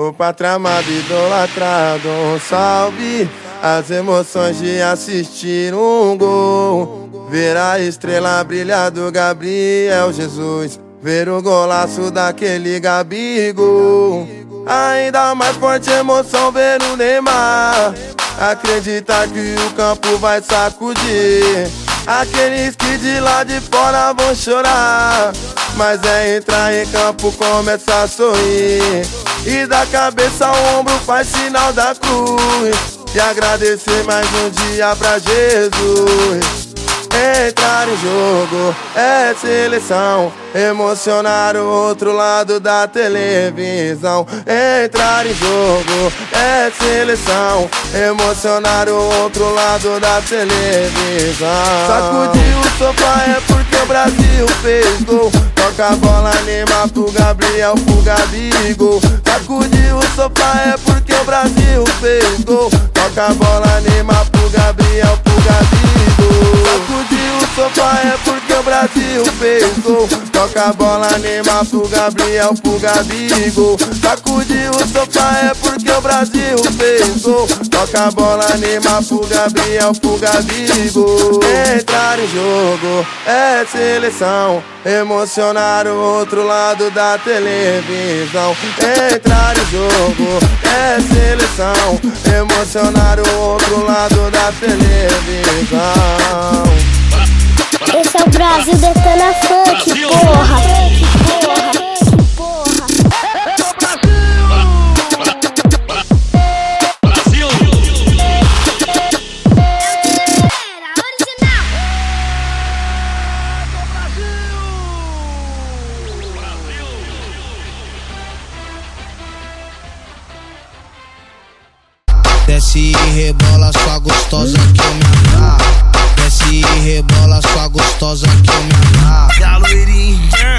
O patramado idolatrado, um salve As emoções de assistir um gol. Ver a estrela brilhar do Gabriel Jesus Ver o golaço daquele Gabigol Ainda mais forte emoção ver o Neymar. Acreditar que o campo vai sacudir Aqueles que de lá de fora vão chorar. Mas é entrar em campo, começa a sorrir. E da cabeça ao ombro faz sinal da cruz. E agradecer mais um dia pra Jesus jogo é seleção. Emocionar o outro lado da televisão. Entrar em jogo é seleção. Emocionar o outro lado da televisão. Sacudir o sofá é porque o Brasil fez gol. Toca a bola, anima pro Gabriel, pro Gabigol. Sacudir o sofá é porque o Brasil fez gol. Toca a bola, anima pro Gabriel, pro Gabigol. Sacudir o sofá é porque o Brasil fez gol. Toca a bola, anima pro Gabriel, pro Gabigol. Sacudir o sofá é porque o Brasil fez gol. Toca a bola, anima pro Gabriel, pro Gabigol. Entrar em jogo é seleção. Emocionar o outro lado da televisão. Entrar em jogo é seleção. Emocionar o outro lado da televisão Brasil Detona Funk, porra. Desce e rebola sua gostosa que eu me amarro rebola, sua gostosa que me amarro.